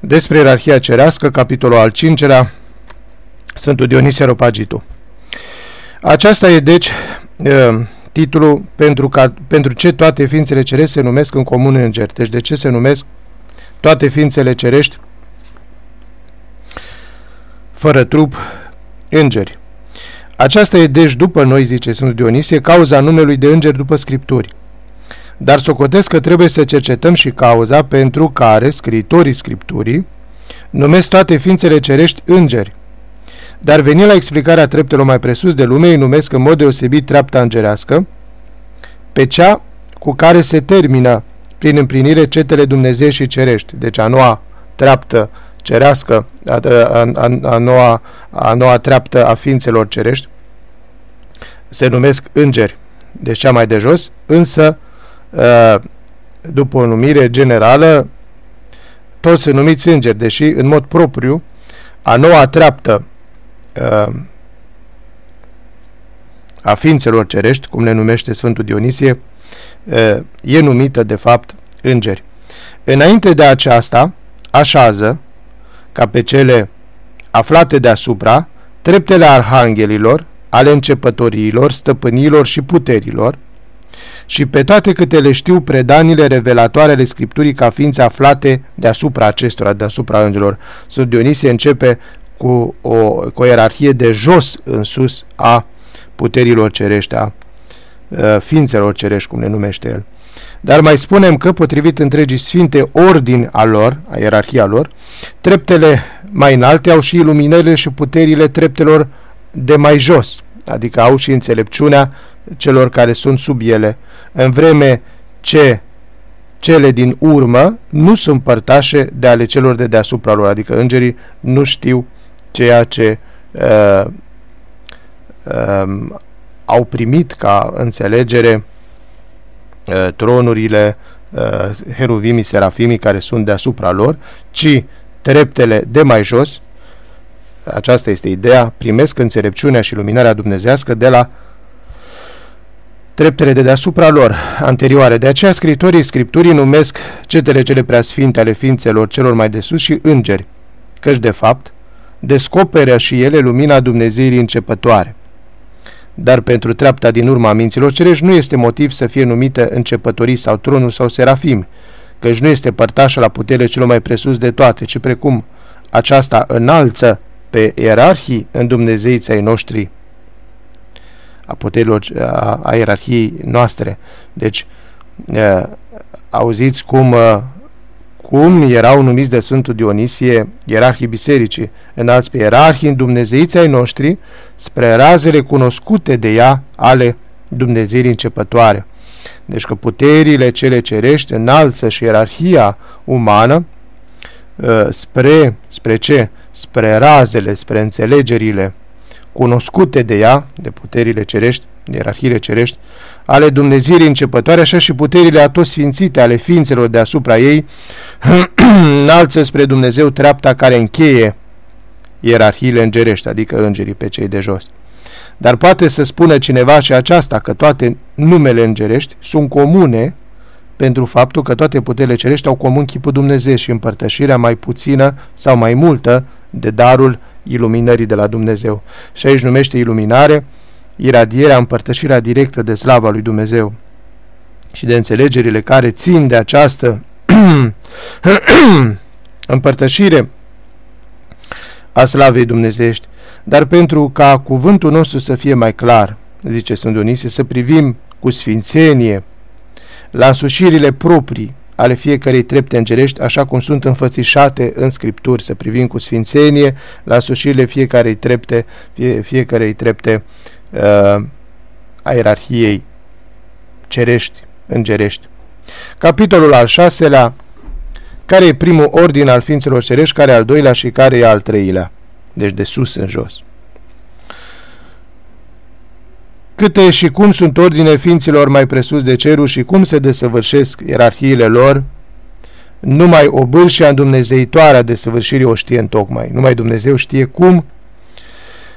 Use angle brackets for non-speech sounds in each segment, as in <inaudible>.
Despre ierarhia cerească, capitolul al cincelea, Sfântul Dionisie Ropagitu. Aceasta e, deci, titulul pentru, ca, pentru ce toate ființele cerești se numesc în comun îngeri. Deci de ce se numesc toate ființele cerești fără trup îngeri. Aceasta e, deci, după noi, zice Sfântul Dionisie, cauza numelui de îngeri după Scripturi. Dar socotesc că trebuie să cercetăm și cauza pentru care scriitorii Scripturii numesc toate ființele cerești îngeri. Dar veni la explicarea treptelor mai presus de lume, îi numesc în mod deosebit treapta îngerească, pe cea cu care se termină prin împlinire cetele Dumnezeu și cerești, deci a noua treaptă cerească, a, a, a, a, noua, a noua treaptă a ființelor cerești, se numesc îngeri, deci cea mai de jos, însă Uh, după o numire generală, toți sunt numiți îngeri, deși în mod propriu a noua treaptă uh, a ființelor cerești, cum le numește Sfântul Dionisie, uh, e numită de fapt îngeri. Înainte de aceasta, așează, ca pe cele aflate deasupra, treptele arhanghelilor, ale începătoriilor, stăpânilor și puterilor, și pe toate câte le știu predanile revelatoare ale Scripturii ca ființe aflate deasupra acestora, deasupra îngerilor. Sfântul Dionisie începe cu o, cu o ierarhie de jos în sus a puterilor cerești, a ființelor cerești, cum le numește el. Dar mai spunem că, potrivit întregii sfinte ordini a lor, a ierarhia lor, treptele mai înalte au și iluminările și puterile treptelor de mai jos, adică au și înțelepciunea celor care sunt sub ele, în vreme ce cele din urmă nu sunt părtașe de ale celor de deasupra lor, adică îngerii nu știu ceea ce uh, uh, au primit ca înțelegere uh, tronurile uh, heruvimii, serafimii care sunt deasupra lor, ci treptele de mai jos, aceasta este ideea, primesc înțelepciunea și luminarea dumnezească de la treptele de deasupra lor, anterioare. De aceea scritorii scripturii numesc cetele cele preasfinte ale ființelor celor mai de sus și îngeri, căci de fapt descoperă și ele lumina Dumnezeirii începătoare. Dar pentru treapta din urma minților cerești nu este motiv să fie numită începătorii sau tronul sau serafim, căci nu este părtașă la putere celor mai presus de toate, ci precum aceasta înalță pe ierarhii în Dumnezeița noștri a puterilor, a, a ierarhiei noastre. Deci, a, auziți cum, a, cum erau numiți de Sfântul Dionisie ierarhii bisericii, înalți pe ierarhii în Dumnezeiții ai noștri, spre razele cunoscute de ea ale Dumnezeirii începătoare. Deci că puterile cele cerești înalță și ierarhia umană spre, spre ce? Spre razele, spre înțelegerile cunoscute de ea, de puterile cerești, de ierarhiile cerești, ale Dumnezeirii începătoare, așa și puterile atos sfințite ale ființelor deasupra ei, <clears throat> înalță spre Dumnezeu treapta care încheie ierarhiile îngerești, adică îngerii pe cei de jos. Dar poate să spună cineva și aceasta că toate numele îngerești sunt comune pentru faptul că toate puterile cerești au comun chipul Dumnezeu și împărtășirea mai puțină sau mai multă de darul iluminării de la Dumnezeu. Și aici numește iluminare iradierea, împărtășirea directă de slava lui Dumnezeu și de înțelegerile care țin de această <clears throat> împărtășire a slavei dumnezeiești. Dar pentru ca cuvântul nostru să fie mai clar, zice Sfântul Dionise, să privim cu sfințenie la însușirile proprii ale fiecărei trepte îngerești, așa cum sunt înfățișate în Scripturi, să privim cu sfințenie la sușirile fiecarei trepte, fie, fiecarei trepte uh, a ierarhiei cerești, îngerești. Capitolul al șaselea, care e primul ordin al ființelor cerești, care e al doilea și care e al treilea, deci de sus în jos. Câte și cum sunt ordine ființilor mai presus de cerul și cum se desăvârșesc ierarhiile lor, numai o bâlșea îndumnezeitoare a desăvârșirii o știe în tocmai. Numai Dumnezeu știe cum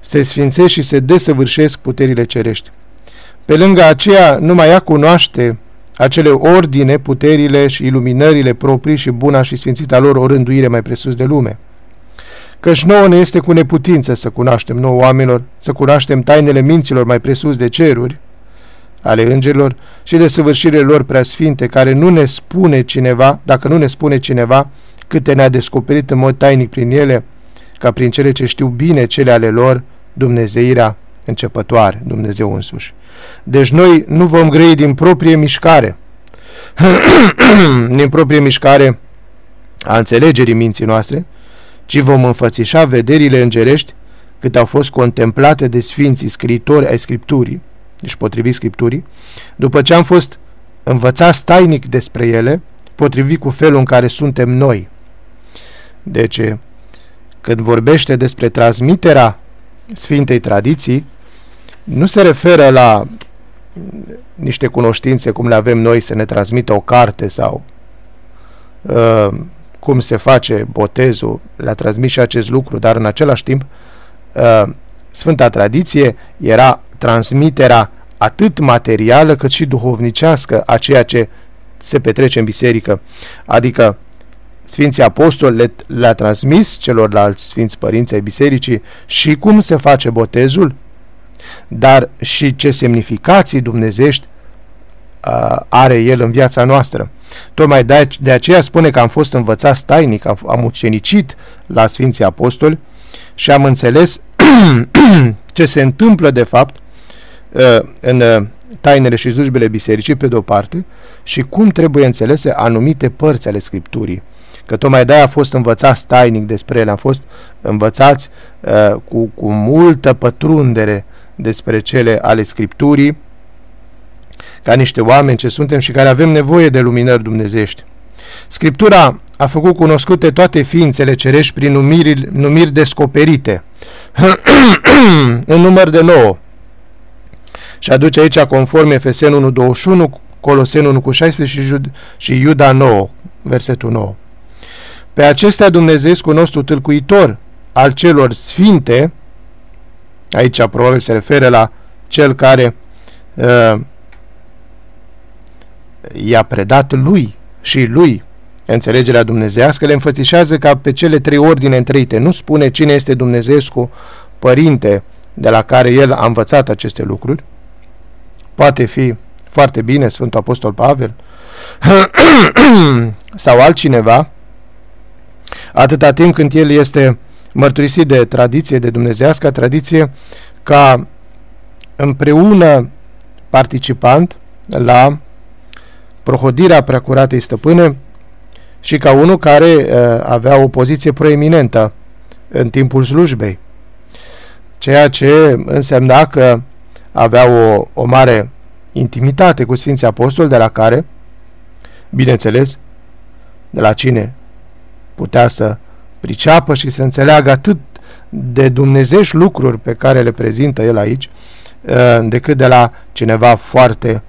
se sfințesc și se desăvârșesc puterile cerești. Pe lângă aceea, numai ea cunoaște acele ordine, puterile și iluminările proprii și buna și sfințita lor o rânduire mai presus de lume. Căci nouă ne este cu neputință să cunoaștem nouă oamenilor, să cunoaștem tainele minților mai presus de ceruri, ale îngerilor și de săvârșirile lor preasfinte, care nu ne spune cineva, dacă nu ne spune cineva, câte ne-a descoperit în mod tainic prin ele, ca prin cele ce știu bine cele ale lor, Dumnezeirea începătoare, Dumnezeu însuși. Deci noi nu vom grei din proprie mișcare, <clears throat> din proprie mișcare a înțelegerii minții noastre, ci vom înfățișa vederile îngerești cât au fost contemplate de sfinții scriitori ai Scripturii, deci potrivit Scripturii, după ce am fost învățați tainic despre ele, potrivit cu felul în care suntem noi. Deci, când vorbește despre transmiterea Sfintei Tradiții, nu se referă la niște cunoștințe cum le avem noi să ne transmită o carte sau uh, cum se face botezul, le-a transmis și acest lucru, dar în același timp uh, Sfânta Tradiție era transmiterea atât materială cât și duhovnicească a ceea ce se petrece în biserică. Adică Sfinții Apostoli le, le-a transmis celorlalți Sfinți Părinți ai Bisericii și cum se face botezul, dar și ce semnificații dumnezești uh, are el în viața noastră. Tocmai de, de aceea spune că am fost învățat tainic, am, am ucenicit la Sfinții Apostoli și am înțeles <clears throat> ce se întâmplă de fapt uh, în uh, tainele și slujbele bisericii pe de-o parte și cum trebuie înțelese anumite părți ale Scripturii. Că tocmai de-aia a fost învățați tainic despre ele, am fost învățați uh, cu, cu multă pătrundere despre cele ale Scripturii, ca niște oameni ce suntem și care avem nevoie de luminări dumnezești. Scriptura a făcut cunoscute toate ființele cerești prin numiri, numiri descoperite, <clears throat> în număr de nouă. Și aduce aici conform Efesen 1.21, Colosen 1.16 și, Jud- și Iuda 9, versetul 9. Pe acestea Dumnezeescu nostru tâlcuitor al celor sfinte, aici probabil se referă la cel care uh, i-a predat lui și lui înțelegerea dumnezească, le înfățișează ca pe cele trei ordine întreite. Nu spune cine este Dumnezeescu părinte de la care el a învățat aceste lucruri. Poate fi foarte bine Sfântul Apostol Pavel <clears throat> sau altcineva, atâta timp când el este mărturisit de tradiție, de dumnezească tradiție, ca împreună participant la prohodirea preacuratei stăpâne și ca unul care uh, avea o poziție proeminentă în timpul slujbei. Ceea ce însemna că avea o, o mare intimitate cu Sfinții Apostoli, de la care, bineînțeles, de la cine putea să priceapă și să înțeleagă atât de dumnezești lucruri pe care le prezintă el aici, uh, decât de la cineva foarte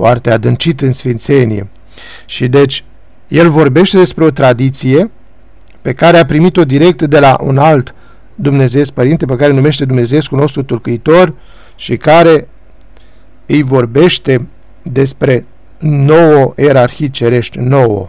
foarte adâncit în sfințenie. Și deci, el vorbește despre o tradiție pe care a primit-o direct de la un alt Dumnezeu Părinte, pe care numește Dumnezeescul nostru tulcăitor și care îi vorbește despre nouă ierarhii cerești, nouă.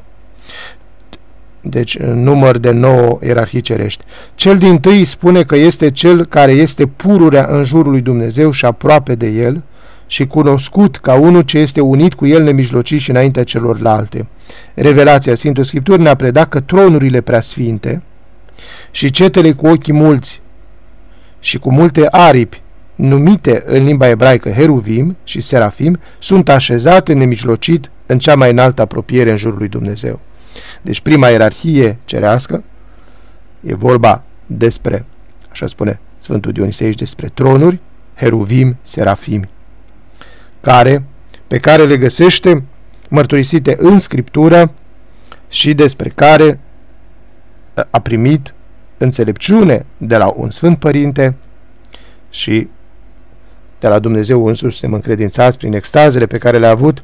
Deci număr de nouă ierarhii cerești. Cel din tâi spune că este cel care este pururea în jurul lui Dumnezeu și aproape de el, și cunoscut ca unul ce este unit cu el nemijlocit și înaintea celorlalte. Revelația Sfântul Scripturi ne-a predat că tronurile preasfinte și cetele cu ochii mulți și cu multe aripi, numite în limba ebraică heruvim și serafim, sunt așezate nemijlocit în cea mai înaltă apropiere în jurul lui Dumnezeu. Deci prima ierarhie cerească e vorba despre, așa spune Sfântul Dionisei, despre tronuri, heruvim, serafimi care, pe care le găsește mărturisite în Scriptură și despre care a primit înțelepciune de la un Sfânt Părinte și de la Dumnezeu însuși suntem încredințați prin extazele pe care le-a avut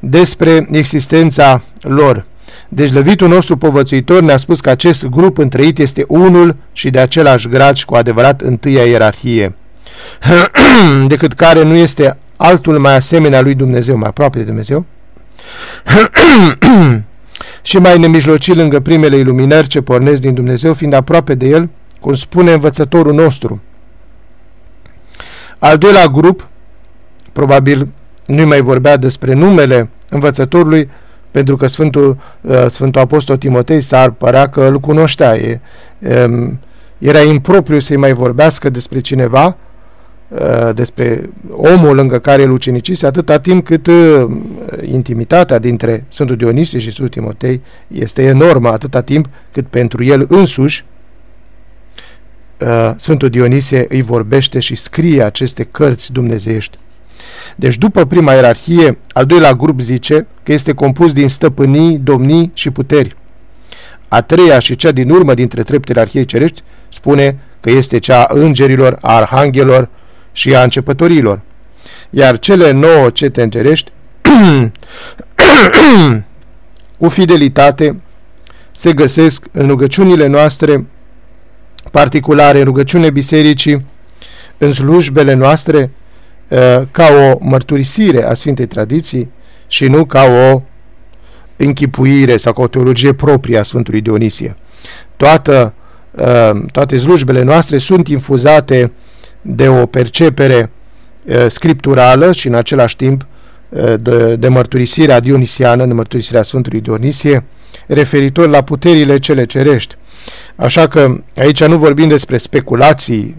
despre existența lor. Deci lăvitul nostru povățuitor ne-a spus că acest grup întreit este unul și de același grad și cu adevărat întâia ierarhie, <clears throat> decât care nu este altul mai asemenea lui Dumnezeu, mai aproape de Dumnezeu, <clears throat> și mai nemijloci lângă primele iluminări ce pornesc din Dumnezeu, fiind aproape de El, cum spune învățătorul nostru. Al doilea grup, probabil nu mai vorbea despre numele învățătorului, pentru că Sfântul, uh, Sfântul Apostol Timotei s-ar părea că îl cunoștea. E, um, era impropriu să-i mai vorbească despre cineva, uh, despre omul lângă care îl ucenicise, atâta timp cât uh, intimitatea dintre Sfântul Dionisie și Sfântul Timotei este enormă, atâta timp cât pentru el însuși Sfântul Dionisie îi vorbește și scrie aceste cărți dumnezeiești. Deci după prima ierarhie, al doilea grup zice că este compus din stăpânii, domnii și puteri. A treia și cea din urmă dintre treptele arhiei cerești spune că este cea a îngerilor, a arhanghelor și a începătorilor. Iar cele nouă cete îngerești, <clears throat> cu fidelitate, se găsesc în rugăciunile noastre particulare, în rugăciune bisericii, în slujbele noastre, Uh, ca o mărturisire a Sfintei Tradiții și nu ca o închipuire sau ca o teologie proprie a Sfântului Dionisie. Toată, uh, toate slujbele noastre sunt infuzate de o percepere uh, scripturală și în același timp de, de mărturisirea dionisiană, de mărturisirea Sfântului Dionisie, referitor la puterile cele cerești. Așa că aici nu vorbim despre speculații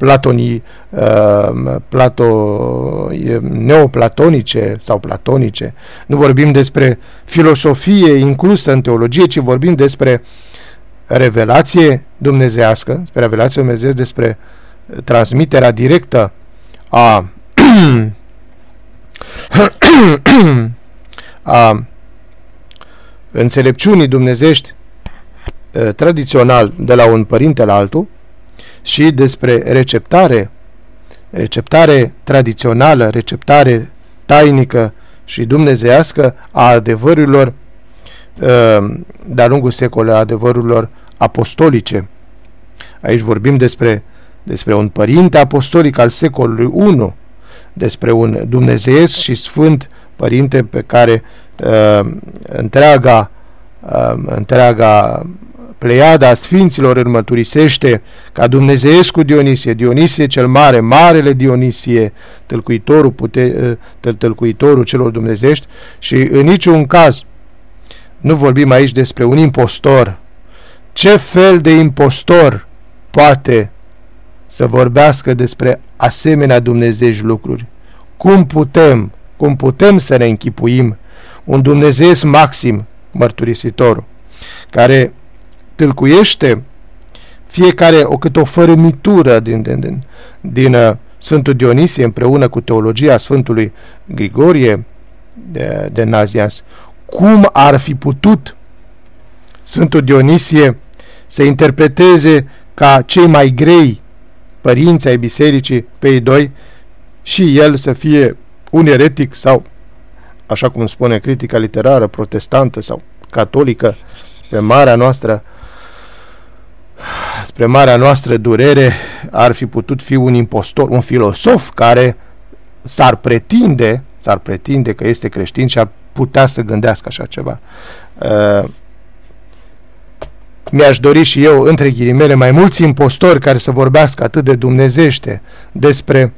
platonii, uh, plato, neoplatonice sau platonice. Nu vorbim despre filosofie inclusă în teologie, ci vorbim despre revelație dumnezească, despre revelație dumnezească, despre transmiterea directă a <clears throat> a înțelepciunii dumnezești uh, tradițional de la un părinte la altul, și despre receptare, receptare tradițională, receptare tainică și dumnezească a adevărurilor uh, de-a lungul secolelor, adevărurilor apostolice. Aici vorbim despre, despre un părinte apostolic al secolului I, despre un dumnezeiesc și sfânt părinte pe care uh, întreaga, uh, întreaga Pleiada Sfinților îl mărturisește ca Dumnezeescu Dionisie, Dionisie cel mare, Marele Dionisie, tălcuitorul, pute, tăl, tălcuitorul celor dumnezești și în niciun caz nu vorbim aici despre un impostor. Ce fel de impostor poate să vorbească despre asemenea dumnezești lucruri? Cum putem, cum putem să ne închipuim un dumnezeesc maxim, mărturisitorul, care tâlcuiește fiecare o cât o fărâmitură din, din, din, din uh, Sfântul Dionisie împreună cu teologia Sfântului Grigorie de, de Nazias. Cum ar fi putut Sfântul Dionisie să interpreteze ca cei mai grei părinți ai bisericii pe ei doi și el să fie un eretic sau, așa cum spune critica literară, protestantă sau catolică, pe marea noastră spre marea noastră durere, ar fi putut fi un impostor, un filosof care s-ar pretinde, s-ar pretinde că este creștin și ar putea să gândească așa ceva. Uh, mi-aș dori și eu, între ghilimele, mai mulți impostori care să vorbească atât de dumnezește despre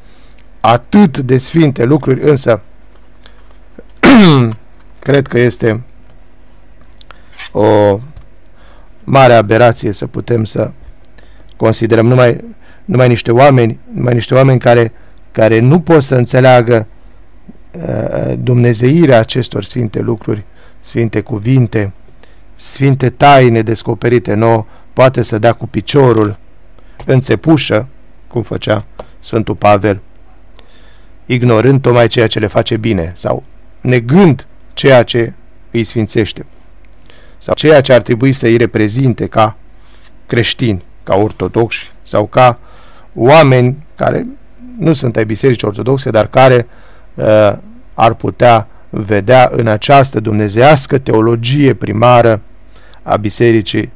atât de sfinte lucruri, însă <clears throat> cred că este o mare aberație să putem să considerăm numai, numai niște oameni, numai niște oameni care, care nu pot să înțeleagă uh, dumnezeirea acestor sfinte lucruri, sfinte cuvinte, sfinte taine descoperite nouă, poate să dea cu piciorul în țepușă, cum făcea Sfântul Pavel, ignorând tocmai ceea ce le face bine sau negând ceea ce îi sfințește sau ceea ce ar trebui să îi reprezinte ca creștini, ca ortodoxi sau ca oameni care nu sunt ai bisericii ortodoxe, dar care uh, ar putea vedea în această dumnezească teologie primară a bisericii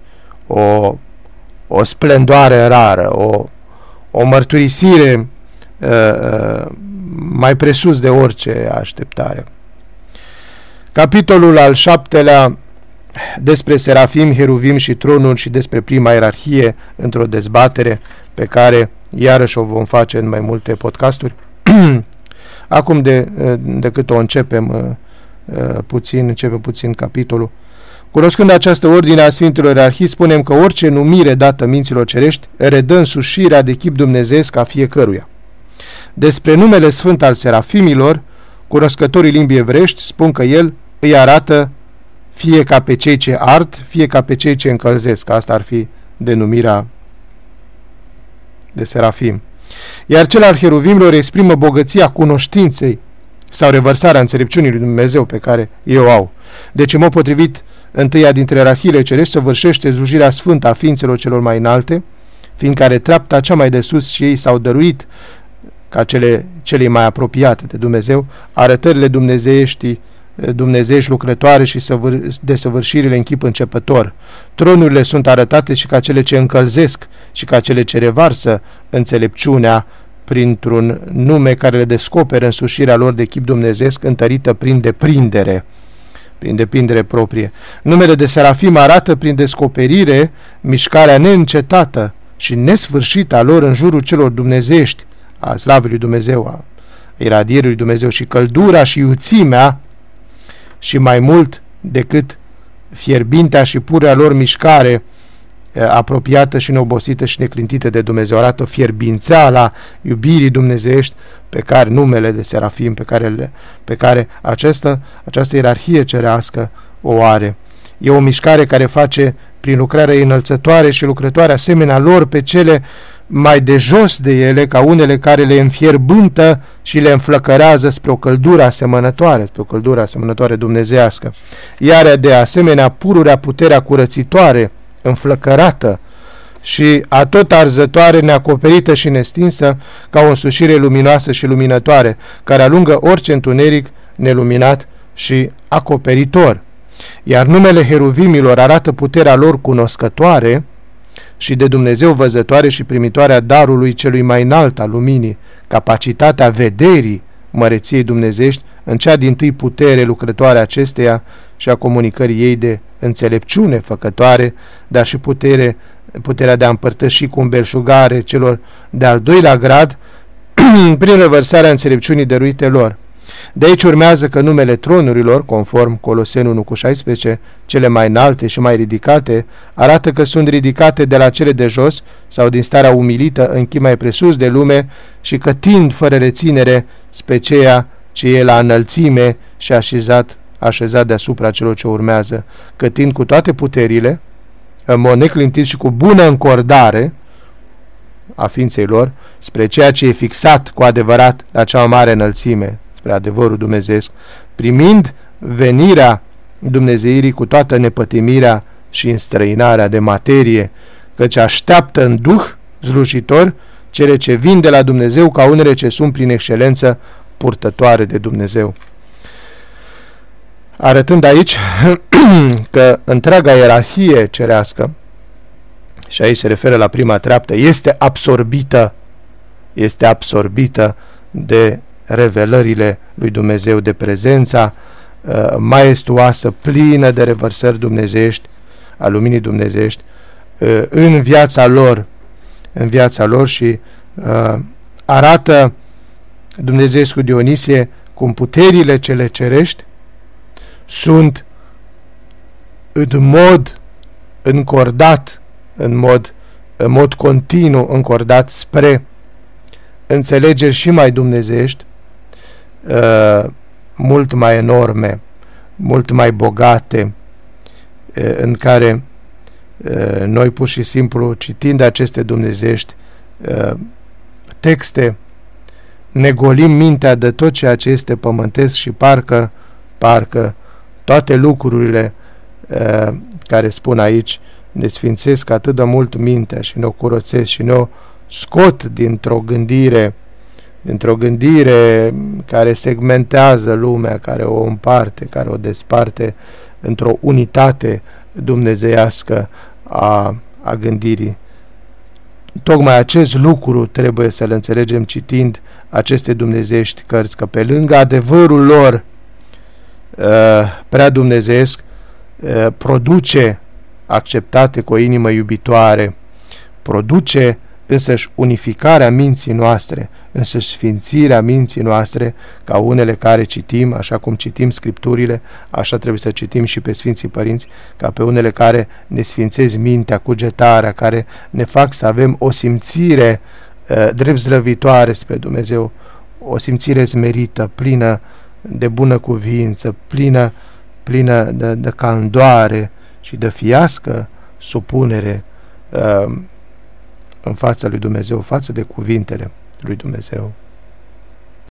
o, o splendoare rară, o, o mărturisire uh, uh, mai presus de orice așteptare. Capitolul al șaptelea despre serafim, heruvim și tronuri și despre prima ierarhie într-o dezbatere pe care iarăși o vom face în mai multe podcasturi. <clears throat> Acum de, decât o începem uh, puțin, începem puțin capitolul. Cunoscând această ordine a Sfintelor Ierarhii, spunem că orice numire dată minților cerești redă însușirea de chip dumnezeesc a fiecăruia. Despre numele sfânt al serafimilor, cunoscătorii limbii evrești spun că el îi arată fie ca pe cei ce ard, fie ca pe cei ce încălzesc. Asta ar fi denumirea de serafim. Iar cel al heruvimilor exprimă bogăția cunoștinței sau revărsarea înțelepciunii lui Dumnezeu pe care ei o au. Deci, în mod potrivit, întâia dintre rahile cerești săvârșește zujirea sfântă a ființelor celor mai înalte, fiindcă are treapta cea mai de sus și ei s-au dăruit ca cele, cele mai apropiate de Dumnezeu, arătările dumnezeieștii dumnezeiești lucrătoare și desăvârșirile în chip începător. Tronurile sunt arătate și ca cele ce încălzesc și ca cele ce revarsă înțelepciunea printr-un nume care le descoperă însușirea lor de chip dumnezeesc întărită prin deprindere prin depindere proprie. Numele de Serafim arată prin descoperire mișcarea neîncetată și nesfârșită a lor în jurul celor dumnezești, a slavei lui Dumnezeu, a iradierii lui Dumnezeu și căldura și iuțimea și mai mult decât fierbintea și purea lor mișcare apropiată și neobosită și neclintită de Dumnezeu. Arată fierbințeala iubirii dumnezeiești pe care numele de serafim, pe care, le, pe care această, această ierarhie cerească o are. E o mișcare care face prin lucrarea înălțătoare și lucrătoare asemenea lor pe cele mai de jos de ele, ca unele care le înfierbântă și le înflăcărează spre o căldură asemănătoare, spre o căldură asemănătoare dumnezească. Iar de asemenea pururea puterea curățitoare, înflăcărată și atot arzătoare, neacoperită și nestinsă, ca o însușire luminoasă și luminătoare, care alungă orice întuneric neluminat și acoperitor. Iar numele heruvimilor arată puterea lor cunoscătoare, și de Dumnezeu văzătoare și primitoare a darului celui mai înalt al luminii, capacitatea vederii măreției dumnezești în cea din tâi putere lucrătoare acesteia și a comunicării ei de înțelepciune făcătoare, dar și putere, puterea de a împărtăși cu belșugare celor de al doilea grad <clears throat> prin revărsarea înțelepciunii dăruite lor. De aici urmează că numele tronurilor, conform Coloseni 1 cu 16, cele mai înalte și mai ridicate, arată că sunt ridicate de la cele de jos sau din starea umilită în chip mai presus de lume și că tind fără reținere spre ceea ce e la înălțime și așezat, așezat deasupra celor ce urmează, că tind cu toate puterile, în mod neclintit și cu bună încordare a ființei lor, spre ceea ce e fixat cu adevărat la cea mai mare înălțime, spre adevărul dumnezeesc, primind venirea Dumnezeirii cu toată nepătimirea și înstrăinarea de materie, căci așteaptă în duh slujitor cele ce vin de la Dumnezeu ca unele ce sunt prin excelență purtătoare de Dumnezeu. Arătând aici <clears throat> că întreaga ierarhie cerească, și aici se referă la prima treaptă, este absorbită, este absorbită de revelările lui Dumnezeu, de prezența uh, maestuoasă, plină de revărsări dumnezeiești, a luminii dumnezeiești, uh, în viața lor, în viața lor și uh, arată Dumnezeescu Dionisie cum puterile cele cerești sunt în mod încordat, în mod, în mod continuu încordat spre înțelegeri și mai dumnezeiești, uh, mult mai enorme, mult mai bogate, uh, în care uh, noi pur și simplu, citind aceste dumnezești uh, texte, ne golim mintea de tot ceea ce este pământesc și parcă, parcă toate lucrurile uh, care spun aici ne sfințesc atât de mult mintea și ne o curățesc și ne o scot dintr-o gândire dintr-o gândire care segmentează lumea, care o împarte, care o desparte într-o unitate dumnezeiască a, a gândirii. Tocmai acest lucru trebuie să-l înțelegem citind aceste dumnezești cărți, că pe lângă adevărul lor prea dumnezeesc produce acceptate cu o inimă iubitoare, produce însăși unificarea minții noastre, însăși sfințirea minții noastre, ca unele care citim, așa cum citim Scripturile, așa trebuie să citim și pe Sfinții Părinți, ca pe unele care ne sfințezi mintea, cugetarea, care ne fac să avem o simțire uh, drept zlăvitoare spre Dumnezeu, o simțire smerită, plină de bună cuvință, plină, plină de, de candoare și de fiască supunere uh, în fața lui Dumnezeu, față de cuvintele lui Dumnezeu.